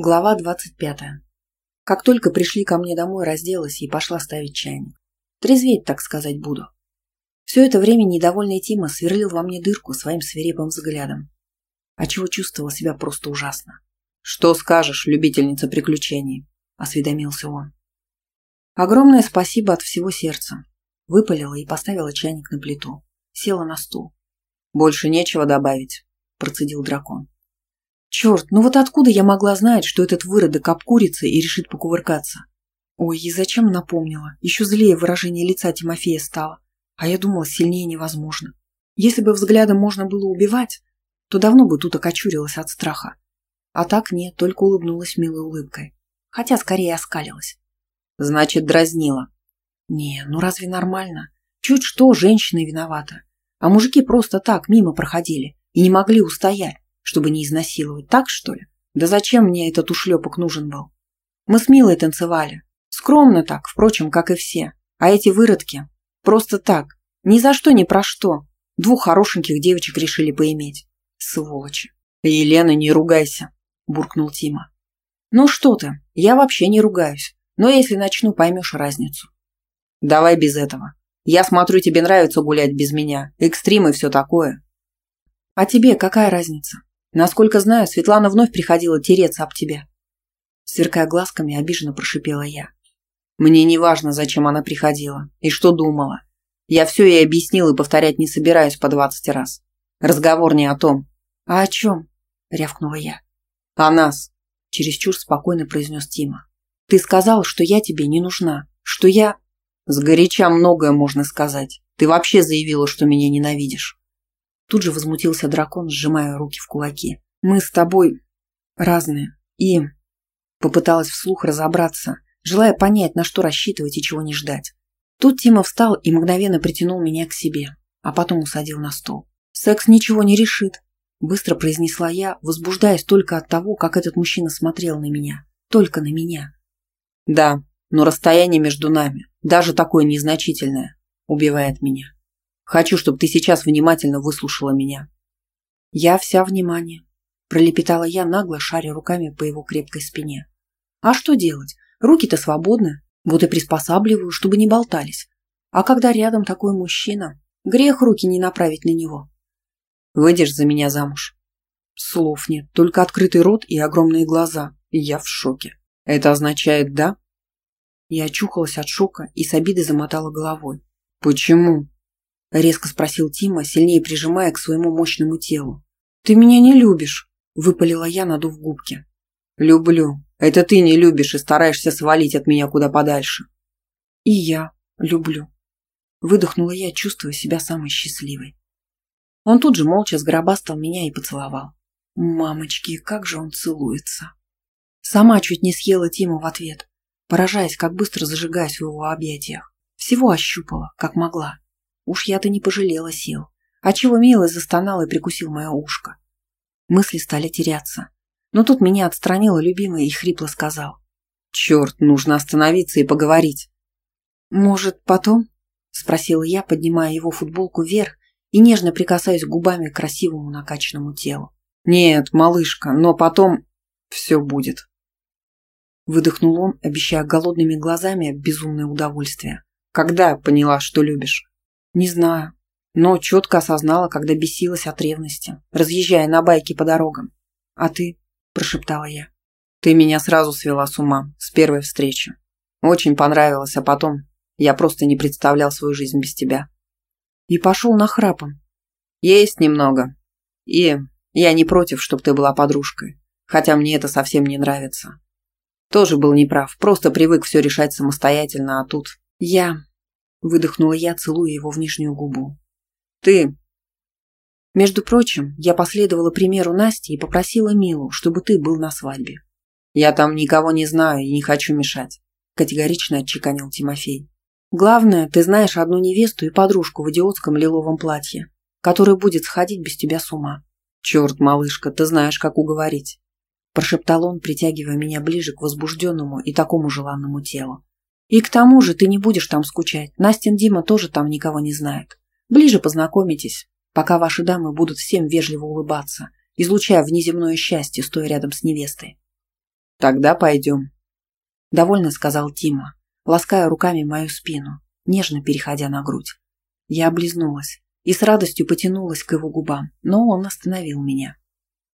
Глава двадцать пятая. Как только пришли ко мне домой, разделась и пошла ставить чайник. Трезветь, так сказать, буду. Все это время недовольный Тима сверлил во мне дырку своим свирепым взглядом, а чего чувствовал себя просто ужасно. «Что скажешь, любительница приключений?» – осведомился он. Огромное спасибо от всего сердца. Выпалила и поставила чайник на плиту. Села на стул. «Больше нечего добавить», – процедил дракон. Черт, ну вот откуда я могла знать, что этот выродок обкурится и решит покувыркаться? Ой, и зачем напомнила? Еще злее выражение лица Тимофея стало. А я думала, сильнее невозможно. Если бы взглядом можно было убивать, то давно бы тут окочурилась от страха. А так нет, только улыбнулась милой улыбкой. Хотя скорее оскалилась. Значит, дразнила. Не, ну разве нормально? Чуть что, женщина виновата. А мужики просто так мимо проходили и не могли устоять чтобы не изнасиловать, так что ли? Да зачем мне этот ушлепок нужен был? Мы с Милой танцевали. Скромно так, впрочем, как и все. А эти выродки? Просто так. Ни за что, ни про что. Двух хорошеньких девочек решили поиметь. Сволочи. Елена, не ругайся, буркнул Тима. Ну что ты, я вообще не ругаюсь. Но если начну, поймешь разницу. Давай без этого. Я смотрю, тебе нравится гулять без меня. Экстрим и все такое. А тебе какая разница? Насколько знаю, Светлана вновь приходила тереться об тебя. Сверкая глазками, обиженно прошипела я. Мне не важно, зачем она приходила и что думала. Я все ей объяснил и повторять не собираюсь по двадцать раз. Разговор не о том. А о чем? Рявкнула я. О нас. Чересчур спокойно произнес Тима. Ты сказал, что я тебе не нужна. Что я... Сгоряча многое можно сказать. Ты вообще заявила, что меня ненавидишь. Тут же возмутился дракон, сжимая руки в кулаки. «Мы с тобой разные. И...» Попыталась вслух разобраться, желая понять, на что рассчитывать и чего не ждать. Тут Тима встал и мгновенно притянул меня к себе, а потом усадил на стол. «Секс ничего не решит», – быстро произнесла я, возбуждаясь только от того, как этот мужчина смотрел на меня. Только на меня. «Да, но расстояние между нами, даже такое незначительное, убивает меня». Хочу, чтобы ты сейчас внимательно выслушала меня». «Я вся внимание», – пролепетала я, нагло шаря руками по его крепкой спине. «А что делать? Руки-то свободны, вот и приспосабливаю, чтобы не болтались. А когда рядом такой мужчина, грех руки не направить на него». «Выйдешь за меня замуж?» Слов нет, только открытый рот и огромные глаза. Я в шоке. Это означает «да»?» Я очухалась от шока и с обидой замотала головой. «Почему?» – резко спросил Тима, сильнее прижимая к своему мощному телу. «Ты меня не любишь», – выпалила я, надув губки. «Люблю. Это ты не любишь и стараешься свалить от меня куда подальше». «И я люблю», – выдохнула я, чувствуя себя самой счастливой. Он тут же молча сгробастал меня и поцеловал. Мамочки, как же он целуется. Сама чуть не съела Тима в ответ, поражаясь, как быстро зажигаюсь в его объятиях. Всего ощупала, как могла. Уж я-то не пожалела сил. А чего милый застонал и прикусил мое ушко. Мысли стали теряться. Но тут меня отстранила любимый и хрипло сказал. «Черт, нужно остановиться и поговорить». «Может, потом?» – спросила я, поднимая его футболку вверх и нежно прикасаясь губами к красивому накачанному телу. «Нет, малышка, но потом все будет». Выдохнул он, обещая голодными глазами безумное удовольствие. «Когда поняла, что любишь?» Не знаю, но четко осознала, когда бесилась от ревности, разъезжая на байке по дорогам. «А ты?» – прошептала я. «Ты меня сразу свела с ума, с первой встречи. Очень понравилось, а потом я просто не представлял свою жизнь без тебя». И пошел на храпом. «Есть немного. И я не против, чтобы ты была подружкой, хотя мне это совсем не нравится. Тоже был неправ, просто привык все решать самостоятельно, а тут я Выдохнула я, целуя его в нижнюю губу. «Ты...» Между прочим, я последовала примеру Насти и попросила Милу, чтобы ты был на свадьбе. «Я там никого не знаю и не хочу мешать», – категорично отчеканил Тимофей. «Главное, ты знаешь одну невесту и подружку в идиотском лиловом платье, которая будет сходить без тебя с ума». «Черт, малышка, ты знаешь, как уговорить», – прошептал он, притягивая меня ближе к возбужденному и такому желанному телу. И к тому же ты не будешь там скучать. Настин Дима тоже там никого не знает. Ближе познакомитесь, пока ваши дамы будут всем вежливо улыбаться, излучая внеземное счастье, стоя рядом с невестой. Тогда пойдем. Довольно сказал Тима, лаская руками мою спину, нежно переходя на грудь. Я облизнулась и с радостью потянулась к его губам, но он остановил меня.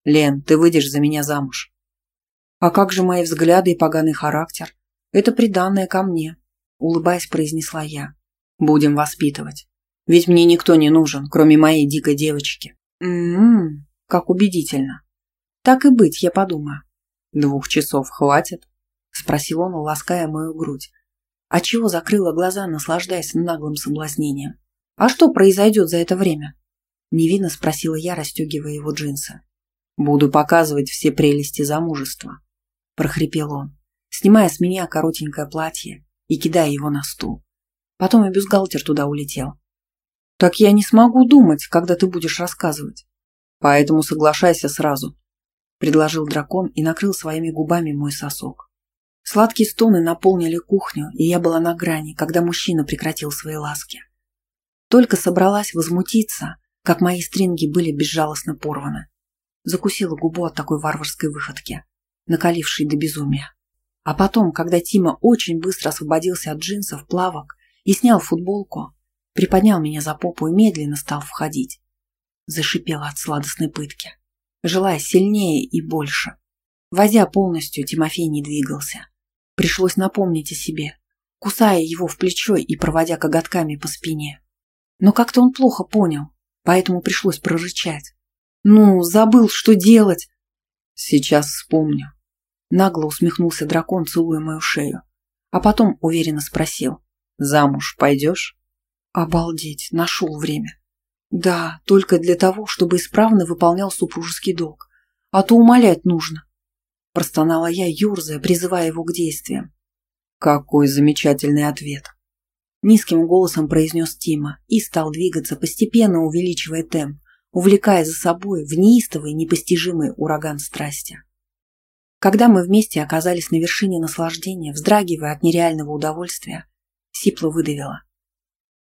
«Лен, ты выйдешь за меня замуж». «А как же мои взгляды и поганый характер? Это приданное ко мне», — улыбаясь, произнесла я. «Будем воспитывать. Ведь мне никто не нужен, кроме моей дикой девочки». «М-м-м, как убедительно. Так и быть, я подумаю». «Двух часов хватит?» — спросил он, лаская мою грудь. А чего закрыла глаза, наслаждаясь наглым соблазнением. «А что произойдет за это время?» Невинно спросила я, расстегивая его джинсы. «Буду показывать все прелести замужества», – прохрипел он, снимая с меня коротенькое платье и кидая его на стул. Потом и бюстгальтер туда улетел. «Так я не смогу думать, когда ты будешь рассказывать. Поэтому соглашайся сразу», – предложил дракон и накрыл своими губами мой сосок. Сладкие стоны наполнили кухню, и я была на грани, когда мужчина прекратил свои ласки. Только собралась возмутиться, как мои стринги были безжалостно порваны. Закусила губу от такой варварской выходки, накалившей до безумия. А потом, когда Тима очень быстро освободился от джинсов, плавок и снял футболку, приподнял меня за попу и медленно стал входить. Зашипела от сладостной пытки, желая сильнее и больше. Возя полностью, Тимофей не двигался. Пришлось напомнить о себе, кусая его в плечо и проводя коготками по спине. Но как-то он плохо понял, поэтому пришлось прорычать. «Ну, забыл, что делать!» «Сейчас вспомню». Нагло усмехнулся дракон, целуя мою шею. А потом уверенно спросил. «Замуж пойдешь?» Обалдеть, нашел время. Да, только для того, чтобы исправно выполнял супружеский долг. А то умолять нужно. Простонала я, юрзая, призывая его к действиям. Какой замечательный ответ. Низким голосом произнес Тима и стал двигаться, постепенно увеличивая темп, увлекая за собой в неистовый, непостижимый ураган страсти. Когда мы вместе оказались на вершине наслаждения, вздрагивая от нереального удовольствия, Сипло выдавила.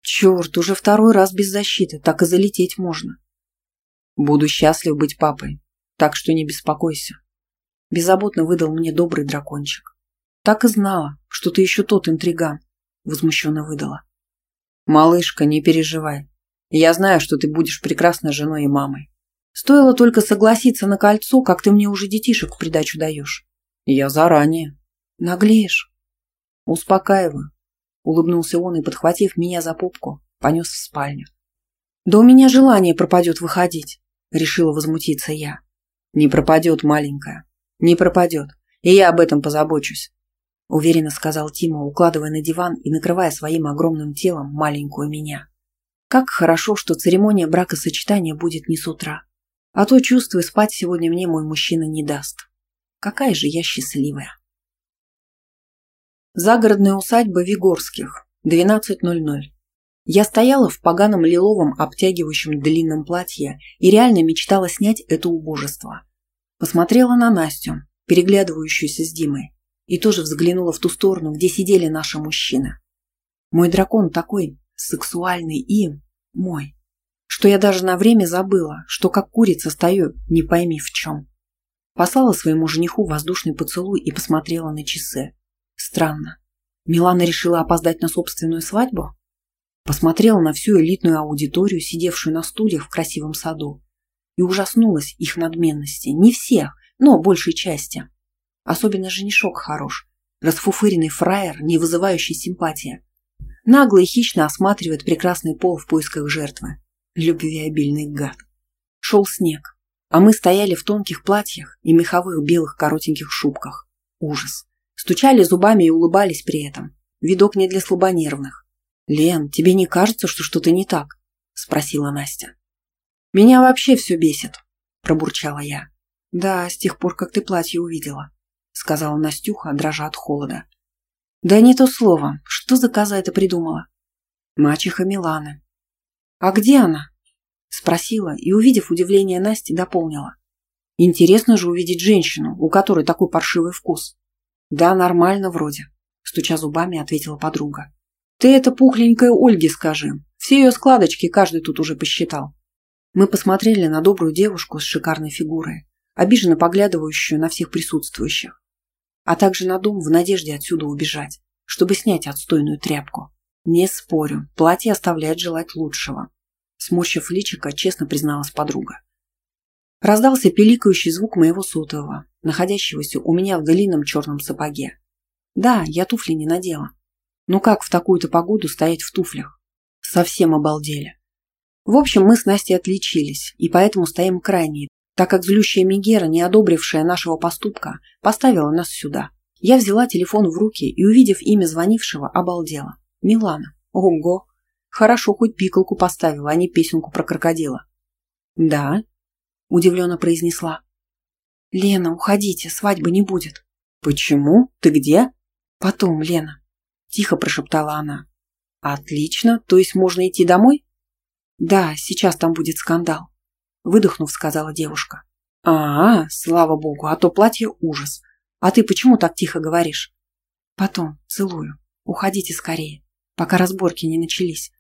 «Черт, уже второй раз без защиты, так и залететь можно». «Буду счастлив быть папой, так что не беспокойся», Беззаботно выдал мне добрый дракончик. Так и знала, что ты еще тот интриган, возмущенно выдала. Малышка, не переживай. Я знаю, что ты будешь прекрасной женой и мамой. Стоило только согласиться на кольцо, как ты мне уже детишек в придачу даешь. Я заранее. Наглеешь. Успокаиваю. Улыбнулся он и, подхватив меня за попку, понес в спальню. Да у меня желание пропадет выходить, решила возмутиться я. Не пропадет, маленькая. Не пропадет, и я об этом позабочусь», – уверенно сказал Тима, укладывая на диван и накрывая своим огромным телом маленькую меня. «Как хорошо, что церемония бракосочетания будет не с утра. А то, чувствую, спать сегодня мне мой мужчина не даст. Какая же я счастливая!» Загородная усадьба Вигорских, 12.00. Я стояла в поганом лиловом обтягивающем длинном платье и реально мечтала снять это убожество – Посмотрела на Настю, переглядывающуюся с Димой, и тоже взглянула в ту сторону, где сидели наши мужчины. Мой дракон такой сексуальный и мой, что я даже на время забыла, что как курица стою, не пойми в чем. Послала своему жениху воздушный поцелуй и посмотрела на часы. Странно. Милана решила опоздать на собственную свадьбу? Посмотрела на всю элитную аудиторию, сидевшую на стульях в красивом саду, и ужаснулась их надменности. Не всех, но большей части. Особенно женишок хорош. Расфуфыренный фраер, не вызывающий симпатии. Нагло и хищно осматривает прекрасный пол в поисках жертвы. Любвеобильный гад. Шел снег, а мы стояли в тонких платьях и меховых белых коротеньких шубках. Ужас. Стучали зубами и улыбались при этом. Видок не для слабонервных. «Лен, тебе не кажется, что что-то не так?» – спросила Настя. «Меня вообще все бесит», – пробурчала я. «Да, с тех пор, как ты платье увидела», – сказала Настюха, дрожа от холода. «Да не то слово. Что за коза это придумала?» «Мачеха Миланы». «А где она?» – спросила и, увидев удивление Насти, дополнила. «Интересно же увидеть женщину, у которой такой паршивый вкус». «Да, нормально вроде», – стуча зубами, ответила подруга. «Ты это пухленькой Ольге скажи. Все ее складочки каждый тут уже посчитал». Мы посмотрели на добрую девушку с шикарной фигурой, обиженно поглядывающую на всех присутствующих. а также на дом в надежде отсюда убежать, чтобы снять отстойную тряпку. Не спорю, платье оставляет желать лучшего. Сморщив личико, честно призналась подруга. Раздался пиликающий звук моего сотового, находящегося у меня в длинном черном сапоге. Да, я туфли не надела. Ну как в такую-то погоду стоять в туфлях? Совсем обалдели. В общем, мы с Настей отличились, и поэтому стоим крайние, так как злющая Мегера, не одобрившая нашего поступка, поставила нас сюда. Я взяла телефон в руки и, увидев имя звонившего, обалдела. Милана. Ого! Хорошо, хоть пикалку поставила, а не песенку про крокодила. Да, удивленно произнесла. Лена, уходите, свадьбы не будет. Почему? Ты где? Потом, Лена. Тихо прошептала она. Отлично, то есть можно идти домой? Да, сейчас там будет скандал. Выдохнув, сказала девушка. А, -а слава богу, а то платье ужас. А ты почему так тихо говоришь? Потом, целую. Уходите скорее, пока разборки не начались.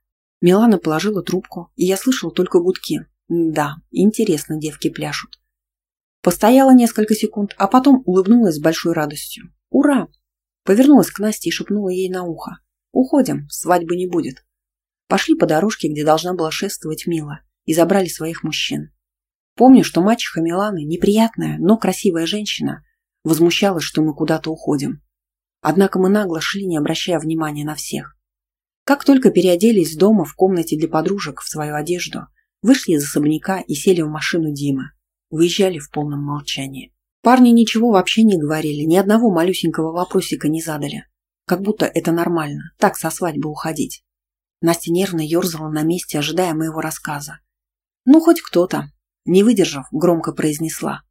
Милана положила трубку, и я слышала только гудки. Да, интересно девки пляшут. Постояла несколько секунд, а потом улыбнулась с большой радостью. Ура! Повернулась к Насте и шепнула ей на ухо. Уходим, свадьбы не будет. Пошли по дорожке, где должна была шествовать Мила, и забрали своих мужчин. Помню, что мачеха Миланы, неприятная, но красивая женщина, возмущалась, что мы куда-то уходим. Однако мы нагло шли, не обращая внимания на всех. Как только переоделись дома в комнате для подружек в свою одежду, вышли из особняка и сели в машину Димы. Выезжали в полном молчании. Парни ничего вообще не говорили, ни одного малюсенького вопросика не задали. Как будто это нормально, так со свадьбы уходить. Настя нервно ерзала на месте, ожидая моего рассказа. «Ну, хоть кто-то», не выдержав, громко произнесла.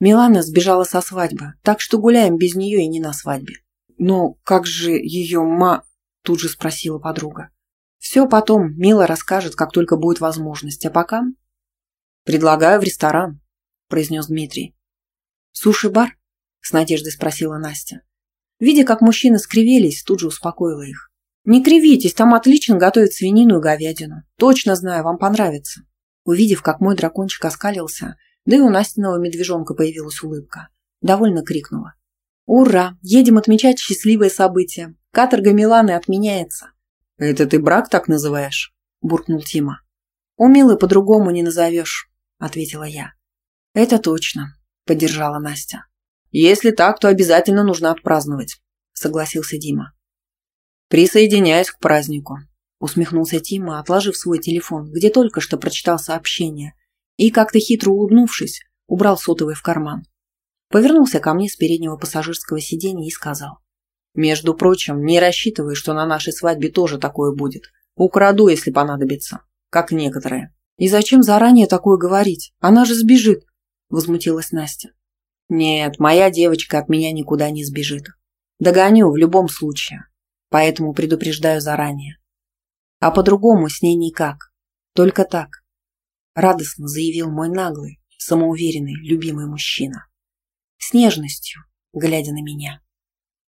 «Милана сбежала со свадьбы, так что гуляем без нее и не на свадьбе». «Но как же ее ма...» Тут же спросила подруга. Все потом Мила расскажет, как только будет возможность, а пока... Предлагаю в ресторан, произнес Дмитрий. Суши-бар? С надеждой спросила Настя. Видя, как мужчины скривились, тут же успокоила их. Не кривитесь, там отлично готовят свинину и говядину. Точно знаю, вам понравится. Увидев, как мой дракончик оскалился, да и у Настиного медвежонка появилась улыбка, довольно крикнула. «Ура! Едем отмечать счастливое событие! Каторга Миланы отменяется. «Это ты брак так называешь?» – буркнул Тима. «У Милы по-другому не назовешь», – ответила я. «Это точно», – поддержала Настя. «Если так, то обязательно нужно отпраздновать», – согласился Дима. «Присоединяюсь к празднику», – усмехнулся Тима, отложив свой телефон, где только что прочитал сообщение, и, как-то хитро улыбнувшись, убрал сотовый в карман. Повернулся ко мне с переднего пассажирского сиденья и сказал. Между прочим, не рассчитывай, что на нашей свадьбе тоже такое будет. Украду, если понадобится. Как некоторые. И зачем заранее такое говорить? Она же сбежит. Возмутилась Настя. Нет, моя девочка от меня никуда не сбежит. Догоню в любом случае. Поэтому предупреждаю заранее. А по-другому с ней никак. Только так. Радостно заявил мой наглый, самоуверенный, любимый мужчина. С нежностью, глядя на меня.